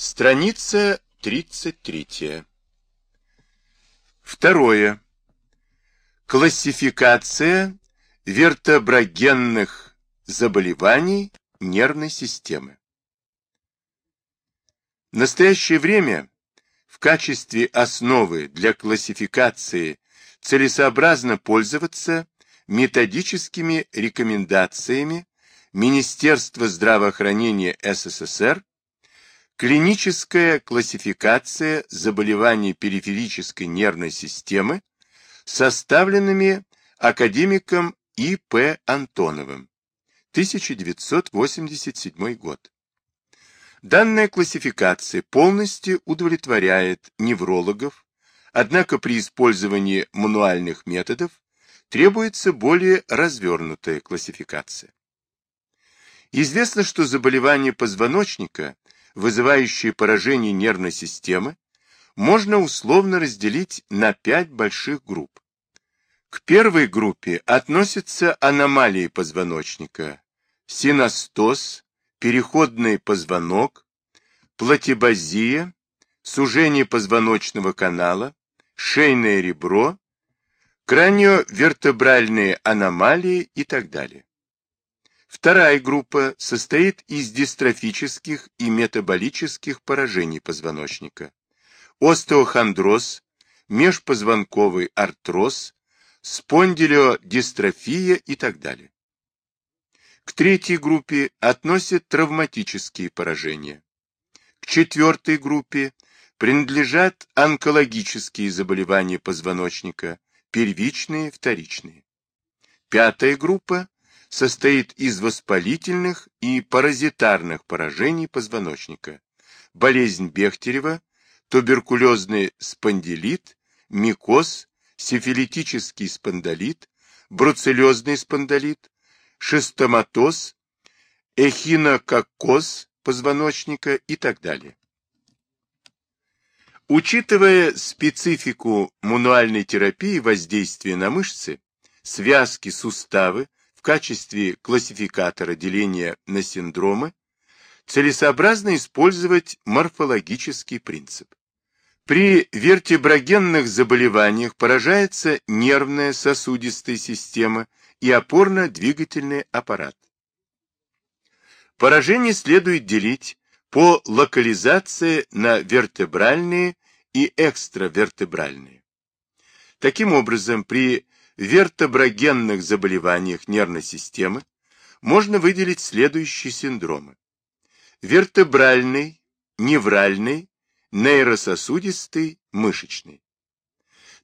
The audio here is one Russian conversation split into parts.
Страница 33. Второе. Классификация вертеброгенных заболеваний нервной системы. В настоящее время в качестве основы для классификации целесообразно пользоваться методическими рекомендациями Министерства здравоохранения СССР Клиническая классификация заболеваний периферической нервной системы, составленными академиком И.П. Антоновым, 1987 год. Данная классификация полностью удовлетворяет неврологов, однако при использовании мануальных методов требуется более развернутая классификация. Известно, что заболевания позвоночника – вызывающие поражение нервной системы, можно условно разделить на пять больших групп. К первой группе относятся аномалии позвоночника, синостоз, переходный позвонок, платибазия, сужение позвоночного канала, шейное ребро, краниовертебральные аномалии и так далее. Вторая группа состоит из дистрофических и метаболических поражений позвоночника. Остеохондроз, межпозвонковый артроз, спондилиодистрофия и так далее. К третьей группе относят травматические поражения. К четвертой группе принадлежат онкологические заболевания позвоночника, первичные, вторичные. Пятая группа состоит из воспалительных и паразитарных поражений позвоночника, болезнь Бехтерева, туберкулезный спондилит, микоз, сифилитический спондилит, бруцеллезный спондилит, шестоматоз, эхинококкоз позвоночника и так далее. Учитывая специфику мануальной терапии воздействия на мышцы, связки, суставы, в качестве классификатора деления на синдромы целесообразно использовать морфологический принцип. При вертеброгенных заболеваниях поражается нервная сосудистая система и опорно-двигательный аппарат. Поражение следует делить по локализации на вертебральные и экстравертебральные. Таким образом, при вертеброгенных заболеваниях нервной системы можно выделить следующие синдромы. Вертебральный, невральный, нейрососудистый, мышечный.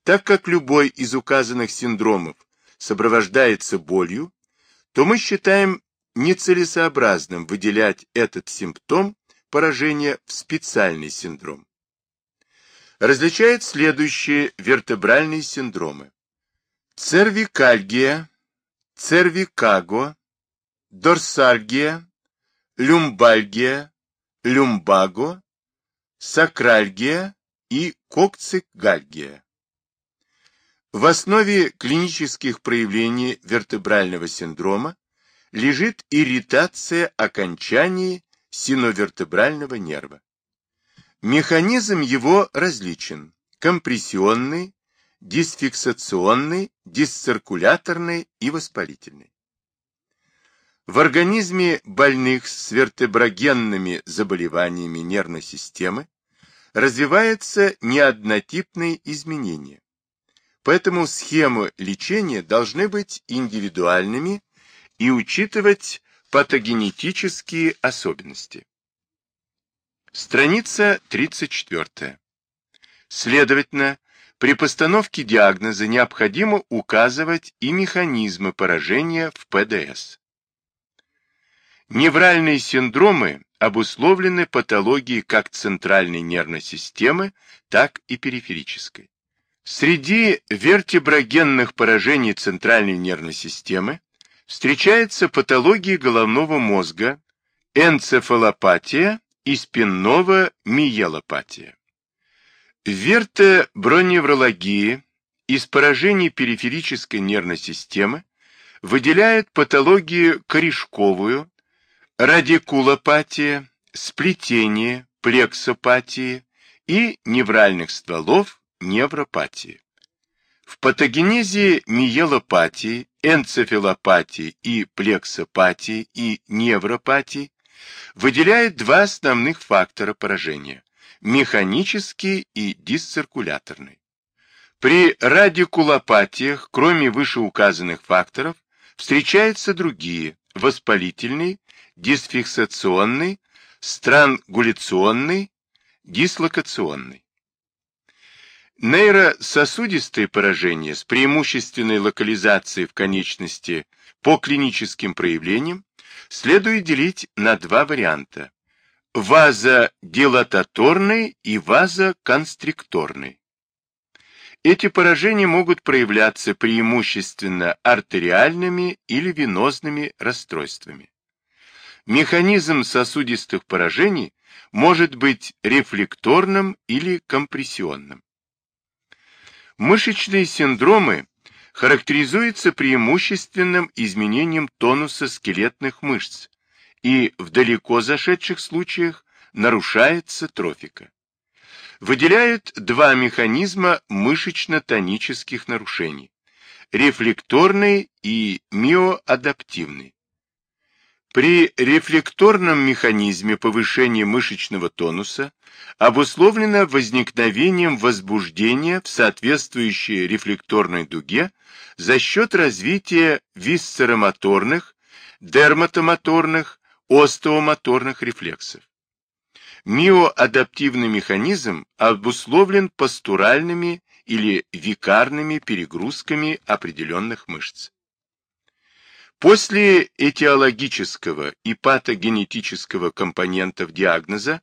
Так как любой из указанных синдромов сопровождается болью, то мы считаем нецелесообразным выделять этот симптом поражения в специальный синдром. Различают следующие вертебральные синдромы. Цервикальгия, цервикаго, дорсальгия, люмбальгия, люмбаго, сакральгия и кокцигальгия. В основе клинических проявлений вертебрального синдрома лежит ирритация окончаний синовертебрального нерва. Механизм его различен – компрессионный, дисфиксационный, дисциркуляторный и воспалительный. В организме больных с вертеброгенными заболеваниями нервной системы развиваются неоднотипные изменения. Поэтому схемы лечения должны быть индивидуальными и учитывать патогенетические особенности. Страница 34. Следовательно, при постановке диагноза необходимо указывать и механизмы поражения в ПДС. Невральные синдромы обусловлены патологией как центральной нервной системы, так и периферической. Среди вертеброгенных поражений центральной нервной системы встречается патология головного мозга, энцефалопатия и спинного миелопатия. В вертоброневрологии из поражений периферической нервной системы выделяют патологию корешковую, радикулопатия, сплетение, плексопатии и невральных стволов невропатии. В патогенезе миелопатии, энцефалопатии и плексопатии и невропатии выделяют два основных фактора поражения – механический и дисциркуляторный. При радикулопатиях, кроме вышеуказанных факторов, встречаются другие – воспалительный, дисфиксационный, странгуляционный, дислокационный. Нейрососудистые поражения с преимущественной локализацией в конечности по клиническим проявлениям следует делить на два варианта – вазодилататорный и вазоконстрикторный. Эти поражения могут проявляться преимущественно артериальными или венозными расстройствами. Механизм сосудистых поражений может быть рефлекторным или компрессионным. Мышечные синдромы характеризуются преимущественным изменением тонуса скелетных мышц и в далеко зашедших случаях нарушается трофика. Выделяют два механизма мышечно-тонических нарушений – рефлекторный и миоадаптивный. При рефлекторном механизме повышения мышечного тонуса обусловлено возникновением возбуждения в соответствующей рефлекторной дуге за счет развития висцеромоторных, дерматомоторных, остеомоторных рефлексов. Миоадаптивный механизм обусловлен постуральными или викарными перегрузками определенных мышц. После этиологического и патогенетического компонентов диагноза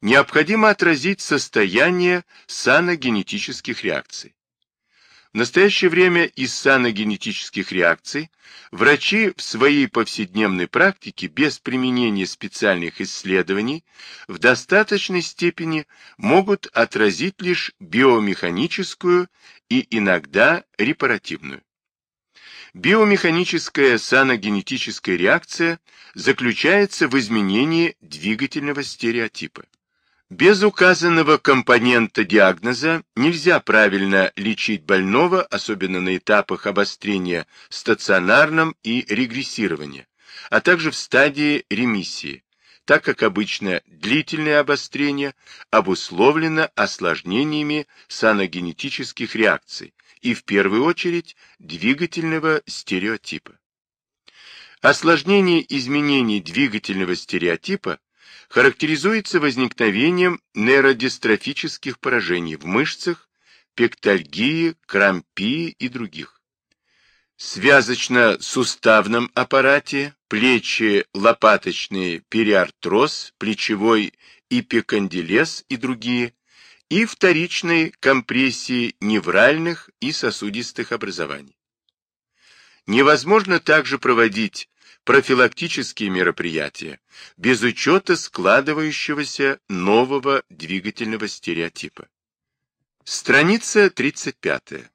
необходимо отразить состояние саногенетических реакций. В настоящее время из саногенетических реакций врачи в своей повседневной практике без применения специальных исследований в достаточной степени могут отразить лишь биомеханическую и иногда репаративную. Биомеханическая саногенетическая реакция заключается в изменении двигательного стереотипа. Без указанного компонента диагноза нельзя правильно лечить больного, особенно на этапах обострения стационарном и регрессирования, а также в стадии ремиссии, так как обычно длительное обострение обусловлено осложнениями саногенетических реакций, и в первую очередь двигательного стереотипа. Осложнение изменений двигательного стереотипа характеризуется возникновением нейродистрофических поражений в мышцах, пектальгии, крампии и других. Связочно-суставном аппарате, плечи, лопаточный периартроз, плечевой эпикондилез и другие, и вторичной компрессии невральных и сосудистых образований. Невозможно также проводить профилактические мероприятия без учета складывающегося нового двигательного стереотипа. Страница 35.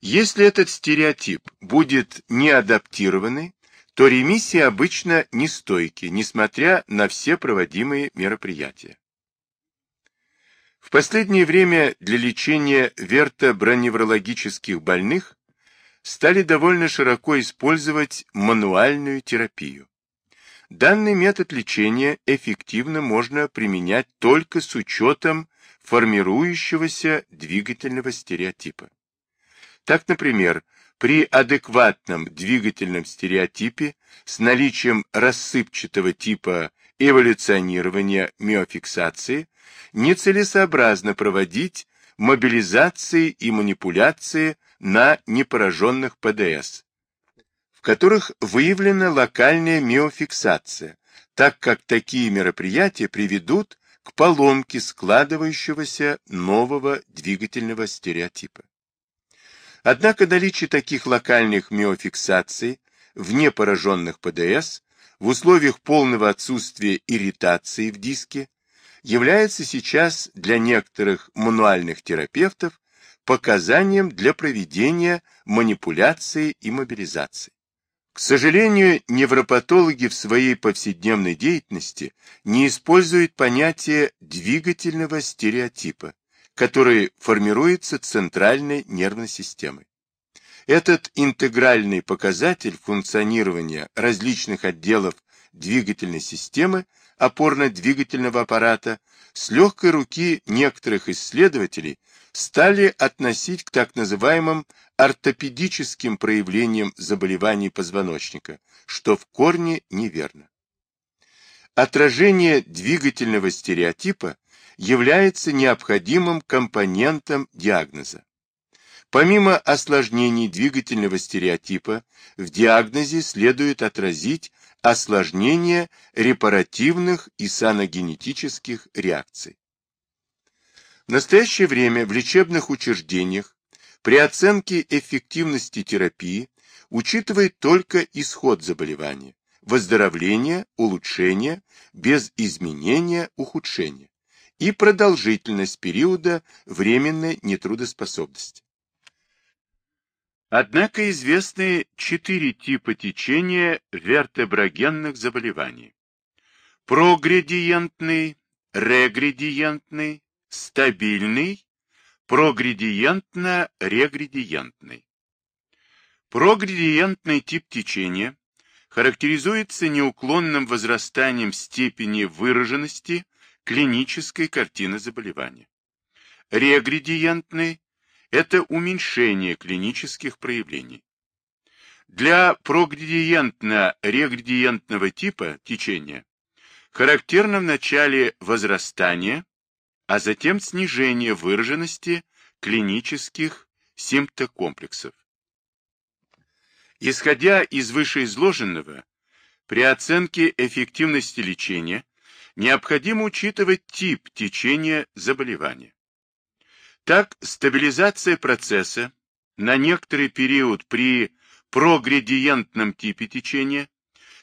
Если этот стереотип будет не адаптированный, то ремиссии обычно нестойки, несмотря на все проводимые мероприятия. В последнее время для лечения вертоброневрологических больных стали довольно широко использовать мануальную терапию. Данный метод лечения эффективно можно применять только с учетом формирующегося двигательного стереотипа. Так, например, при адекватном двигательном стереотипе с наличием рассыпчатого типа эволюционирования миофиксации нецелесообразно проводить мобилизации и манипуляции на непораженных ПДС, в которых выявлена локальная миофиксация, так как такие мероприятия приведут к поломке складывающегося нового двигательного стереотипа. Однако наличие таких локальных миофиксаций в непораженных ПДС в условиях полного отсутствия ирритации в диске является сейчас для некоторых мануальных терапевтов показанием для проведения манипуляции и мобилизации. К сожалению, невропатологи в своей повседневной деятельности не используют понятие двигательного стереотипа, который формируется центральной нервной системой. Этот интегральный показатель функционирования различных отделов двигательной системы опорно-двигательного аппарата с легкой руки некоторых исследователей стали относить к так называемым ортопедическим проявлениям заболеваний позвоночника, что в корне неверно. Отражение двигательного стереотипа является необходимым компонентом диагноза. Помимо осложнений двигательного стереотипа, в диагнозе следует отразить осложнения репаративных и саногенетических реакций. В настоящее время в лечебных учреждениях при оценке эффективности терапии учитывает только исход заболевания, выздоровление, улучшение, без изменения, ухудшения и продолжительность периода временной нетрудоспособности. Однако известны четыре типа течения вертеброгенных заболеваний. Прогредиентный, регредиентный, стабильный, прогредиентно-регредиентный. Прогредиентный тип течения характеризуется неуклонным возрастанием степени выраженности клинической картины заболевания. Регредиентный это уменьшение клинических проявлений. Для прогредиентно-регредиентного типа течения характерно в начале возрастание, а затем снижение выраженности клинических симптокомплексов. Исходя из вышеизложенного, при оценке эффективности лечения необходимо учитывать тип течения заболевания. Так, стабилизация процесса на некоторый период при прогредиентном типе течения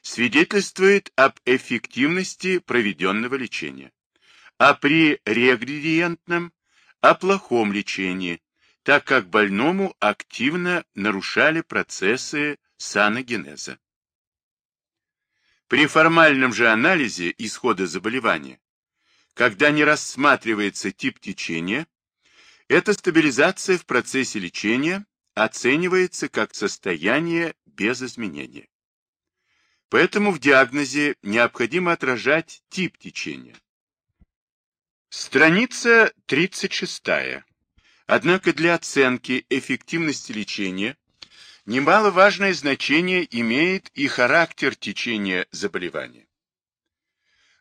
свидетельствует об эффективности проведенного лечения, а при регредиентном – о плохом лечении, так как больному активно нарушали процессы саногенеза. При формальном же анализе исхода заболевания, когда не рассматривается тип течения, эта стабилизация в процессе лечения оценивается как состояние без изменения. Поэтому в диагнозе необходимо отражать тип течения. Страница 36. Однако для оценки эффективности лечения немаловажное значение имеет и характер течения заболевания.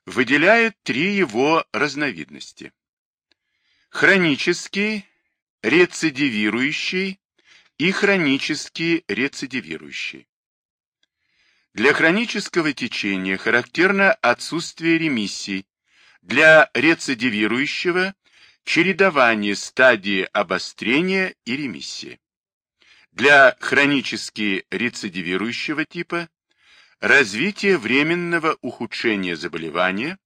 Выделяют три его разновидности хронический, рецидивирующий и хронический рецидивирующий. Для хронического течения характерно отсутствие ремиссий, для рецидивирующего – чередование стадии обострения и ремиссии. Для хронически рецидивирующего типа – развитие временного ухудшения заболевания,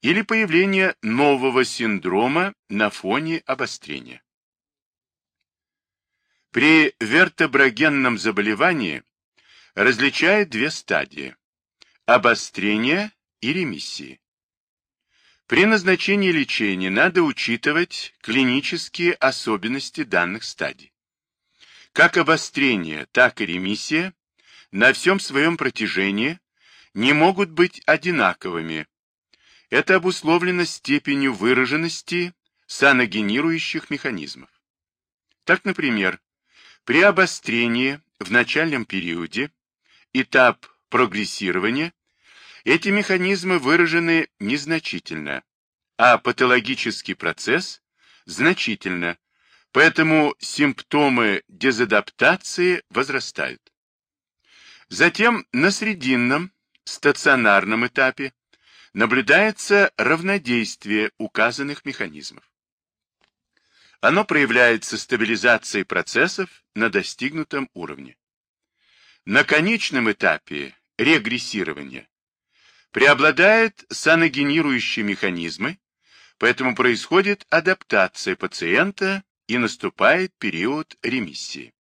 или появление нового синдрома на фоне обострения. При вертеброгенном заболевании различают две стадии – обострение и ремиссии. При назначении лечения надо учитывать клинические особенности данных стадий. Как обострение, так и ремиссия на всем своем протяжении не могут быть одинаковыми это обусловлено степенью выраженности саногенирующих механизмов. Так, например, при обострении в начальном периоде, этап прогрессирования, эти механизмы выражены незначительно, а патологический процесс значительно, поэтому симптомы дезадаптации возрастают. Затем на срединном, стационарном этапе наблюдается равнодействие указанных механизмов. Оно проявляется стабилизацией процессов на достигнутом уровне. На конечном этапе регрессирования преобладают саногенирующие механизмы, поэтому происходит адаптация пациента и наступает период ремиссии.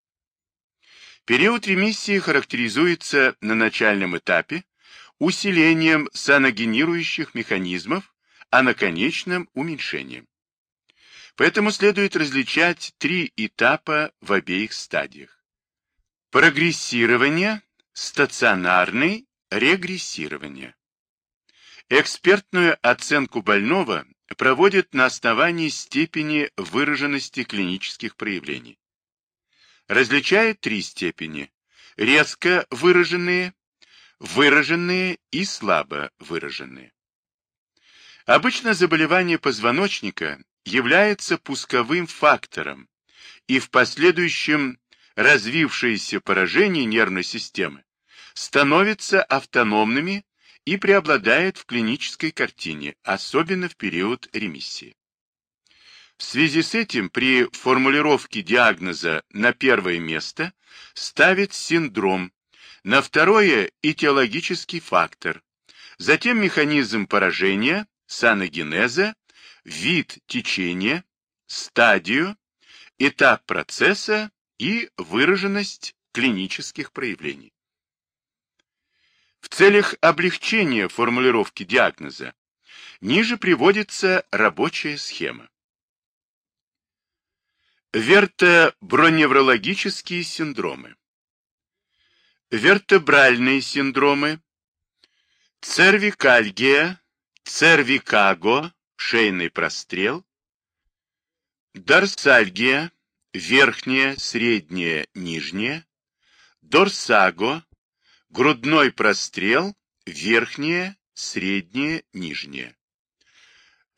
Период ремиссии характеризуется на начальном этапе усилением саногенирующих механизмов, а на конечном – уменьшением. Поэтому следует различать три этапа в обеих стадиях. Прогрессирование, стационарный, регрессирование. Экспертную оценку больного проводят на основании степени выраженности клинических проявлений. Различают три степени – резко выраженные, выраженные и слабо выраженные. Обычно заболевание позвоночника является пусковым фактором и в последующем развившееся поражение нервной системы становятся автономными и преобладает в клинической картине, особенно в период ремиссии. В связи с этим при формулировке диагноза на первое место ставит синдром, на второе – этиологический фактор, затем механизм поражения, саногенеза, вид течения, стадию, этап процесса и выраженность клинических проявлений. В целях облегчения формулировки диагноза ниже приводится рабочая схема. Вертоброневрологические синдромы. Вертебральные синдромы. Цервикальгия, цервикаго, шейный прострел. Дорсальгия, верхняя, средняя, нижняя. Дорсаго, грудной прострел, верхняя, средняя, нижняя.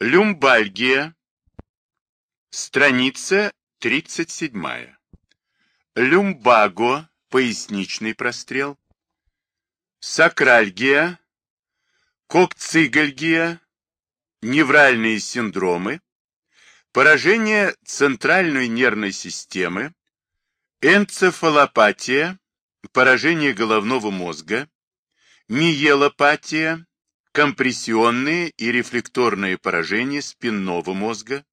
Люмбальгия, страница 37. Люмбаго, поясничный прострел. Сакральгия, кокцигальгия, невральные синдромы, поражение центральной нервной системы, энцефалопатия, поражение головного мозга, миелопатия, компрессионные и рефлекторные поражения спинного мозга,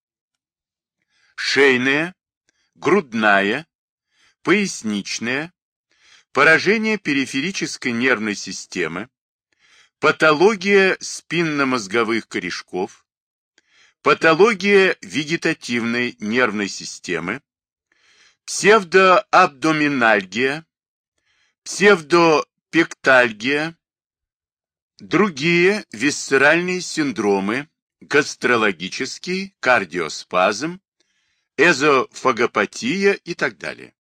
шейная, грудная, поясничная, поражение периферической нервной системы, патология спинномозговых корешков, патология вегетативной нервной системы, псевдоабдоминальгия, псевдопектальгия, другие висцеральные синдромы, гастрологический, кардиоспазм, эзофагопатия и так далее.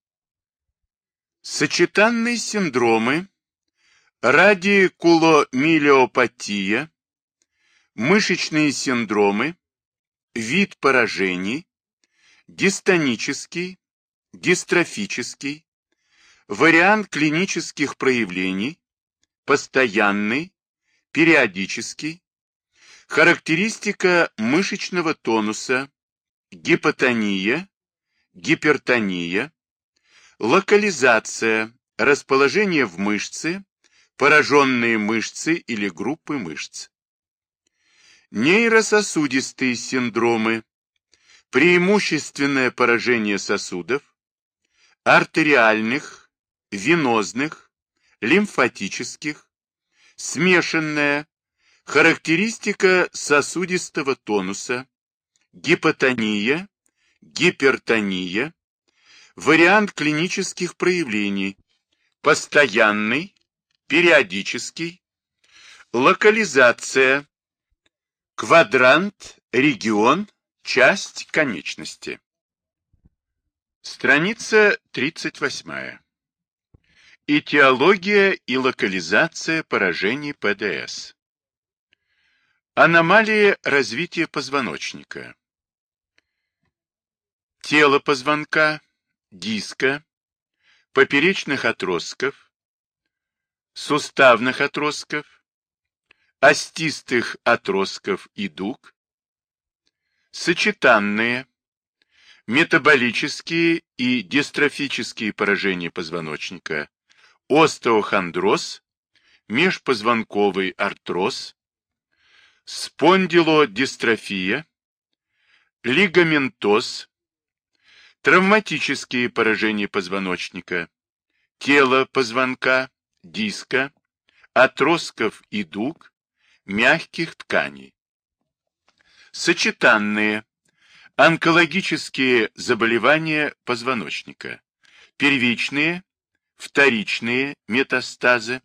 Сочетанные синдромы, радикуломилиопатия, мышечные синдромы, вид поражений, дистонический, дистрофический, вариант клинических проявлений, постоянный, периодический, характеристика мышечного тонуса, гипотония, гипертония, локализация, расположение в мышце, пораженные мышцы или группы мышц. Нейрососудистые синдромы, преимущественное поражение сосудов, артериальных, венозных, лимфатических, смешанная, характеристика сосудистого тонуса, гипотония, гипертония, вариант клинических проявлений, постоянный, периодический, локализация, квадрант, регион, часть конечности. Страница 38. Этиология и локализация поражений ПДС. Аномалии развития позвоночника. Тело позвонка, диска, поперечных отростков, суставных отростков, остистых отростков и дуг, сочетанные, метаболические и дистрофические поражения позвоночника, остеохондроз, межпозвонковый артроз, спондилодистрофия, лигаментоз, травматические поражения позвоночника, тела позвонка, диска, отростков и дуг, мягких тканей. Сочетанные онкологические заболевания позвоночника, первичные, вторичные метастазы,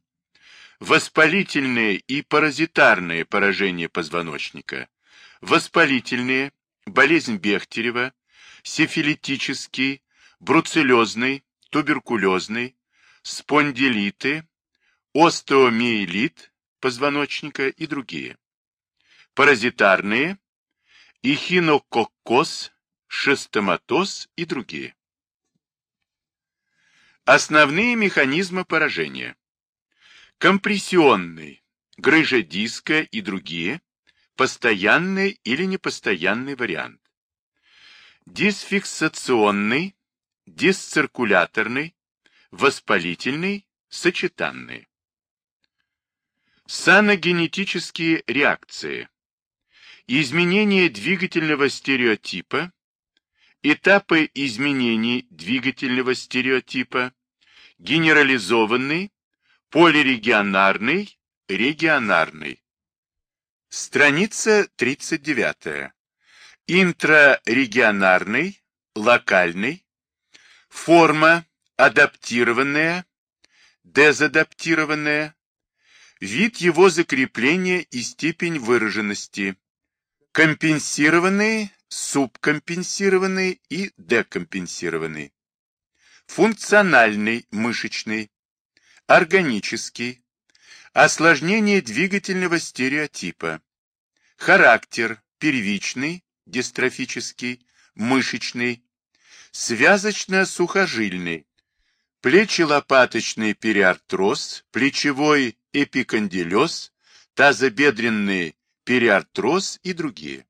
воспалительные и паразитарные поражения позвоночника, воспалительные, болезнь Бехтерева, сифилитический, бруцеллезный, туберкулезный, спондилиты, остеомиелит позвоночника и другие. Паразитарные, эхинококкоз, шестоматоз и другие. Основные механизмы поражения. Компрессионный, грыжа диска и другие, постоянный или непостоянный вариант. Дисфиксационный, дисциркуляторный, воспалительный, сочетанный. Саногенетические реакции. Изменение двигательного стереотипа, этапы изменений двигательного стереотипа, генерализованный, полирегионарный, регионарный. Страница 39. Интрарегионарный, локальный, форма адаптированная, дезадаптированная, вид его закрепления и степень выраженности, компенсированный, субкомпенсированный и декомпенсированный, функциональный мышечный, органический, осложнение двигательного стереотипа, характер первичный, дистрофический, мышечный, связочно-сухожильный, плечелопаточный периартроз, плечевой эпикондилез, тазобедренный периартроз и другие.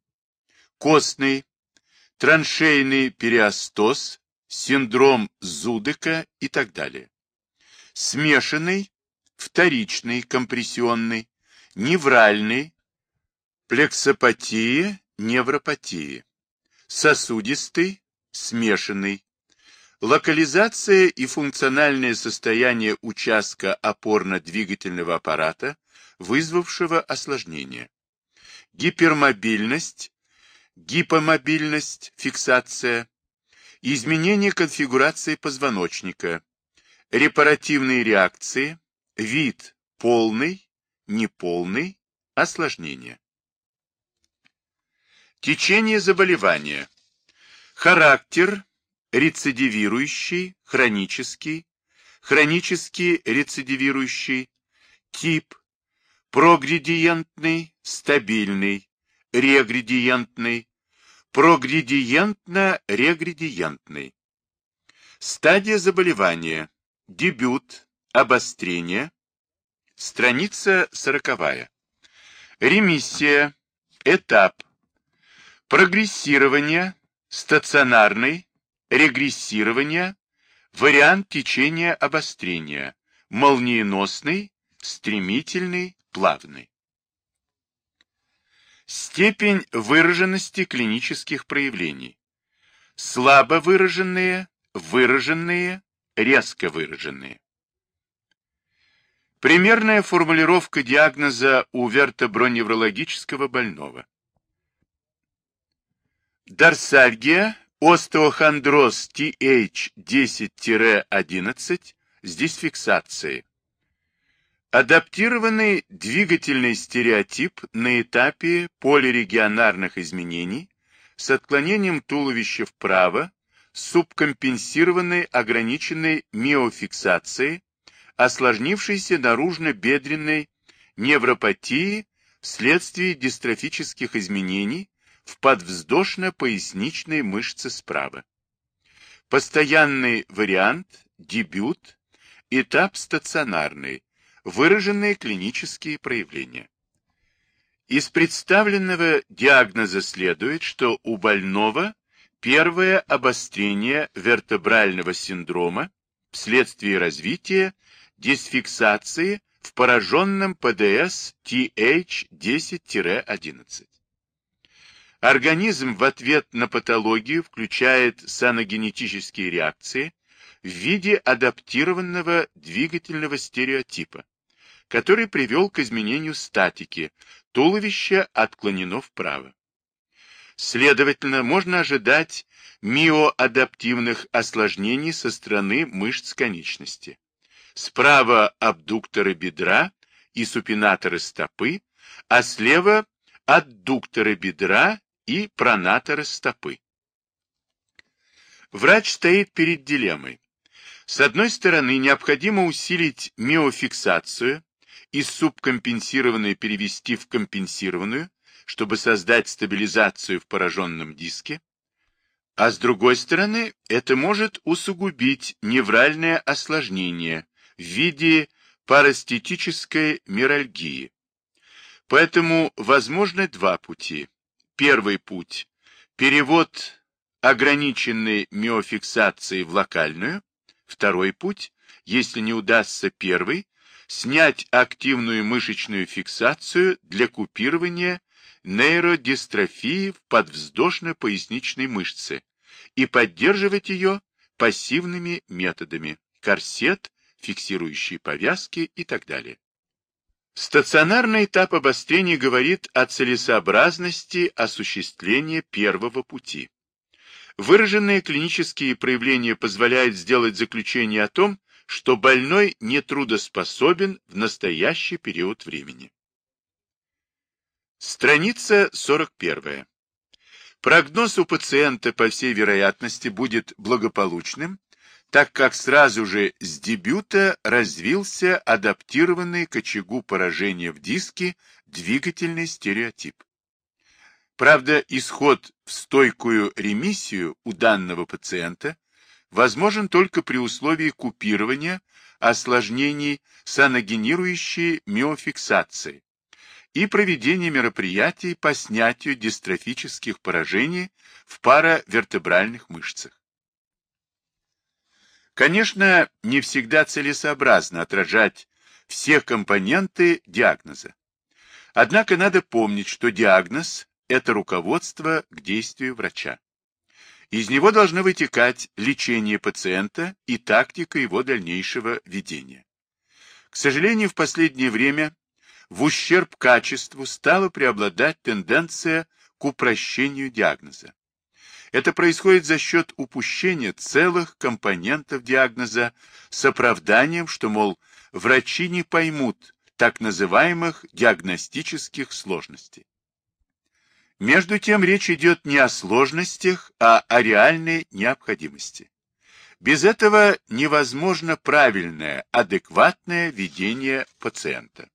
Костный, траншейный периостоз, синдром Зудека и так далее. Смешанный, вторичный, компрессионный, невральный, плексопатия, невропатия, сосудистый, смешанный, локализация и функциональное состояние участка опорно-двигательного аппарата, вызвавшего осложнение, гипермобильность, гипомобильность, фиксация, изменение конфигурации позвоночника, Репаративные реакции, вид полный, неполный, осложнение. Течение заболевания. Характер рецидивирующий, хронический, хронически рецидивирующий, тип прогредиентный, стабильный, регредиентный, прогредиентно-регредиентный. Стадия заболевания Дебют, обострение, страница сороковая. Ремиссия, этап, прогрессирование, стационарный, регрессирование, вариант течения обострения, молниеносный, стремительный, плавный. Степень выраженности клинических проявлений. Слабо выраженные, выраженные, резко выраженные. Примерная формулировка диагноза у вертоброневрологического больного. Дорсальгия, остеохондроз TH10-11 с дисфиксацией. Адаптированный двигательный стереотип на этапе полирегионарных изменений с отклонением туловища вправо субкомпенсированной ограниченной миофиксацией, осложнившейся наружно-бедренной невропатии вследствие дистрофических изменений в подвздошно-поясничной мышце справа. Постоянный вариант, дебют, этап стационарный, выраженные клинические проявления. Из представленного диагноза следует, что у больного Первое обострение вертебрального синдрома вследствие развития дисфиксации в пораженном ПДС TH10-11. Организм в ответ на патологию включает саногенетические реакции в виде адаптированного двигательного стереотипа, который привел к изменению статики, туловище отклонено вправо. Следовательно, можно ожидать миоадаптивных осложнений со стороны мышц конечности. Справа абдукторы бедра и супинаторы стопы, а слева аддукторы бедра и пронаторы стопы. Врач стоит перед дилеммой. С одной стороны, необходимо усилить миофиксацию из субкомпенсированной перевести в компенсированную, чтобы создать стабилизацию в пораженном диске, а с другой стороны, это может усугубить невральное осложнение в виде парастетической миральгии. Поэтому возможны два пути. Первый путь – перевод ограниченной миофиксации в локальную. Второй путь, если не удастся первый, снять активную мышечную фиксацию для купирования нейродистрофии в подвздошно-поясничной мышце и поддерживать ее пассивными методами – корсет, фиксирующие повязки и так далее. Стационарный этап обострения говорит о целесообразности осуществления первого пути. Выраженные клинические проявления позволяют сделать заключение о том, что больной нетрудоспособен в настоящий период времени. Страница 41. Прогноз у пациента, по всей вероятности, будет благополучным, так как сразу же с дебюта развился адаптированный к очагу поражения в диске двигательный стереотип. Правда, исход в стойкую ремиссию у данного пациента возможен только при условии купирования осложнений саногенирующей миофиксации, и проведение мероприятий по снятию дистрофических поражений в паравертебральных мышцах. Конечно, не всегда целесообразно отражать все компоненты диагноза. Однако надо помнить, что диагноз – это руководство к действию врача. Из него должно вытекать лечение пациента и тактика его дальнейшего ведения. К сожалению, в последнее время в ущерб качеству стала преобладать тенденция к упрощению диагноза. Это происходит за счет упущения целых компонентов диагноза с оправданием, что, мол, врачи не поймут так называемых диагностических сложностей. Между тем речь идет не о сложностях, а о реальной необходимости. Без этого невозможно правильное, адекватное ведение пациента.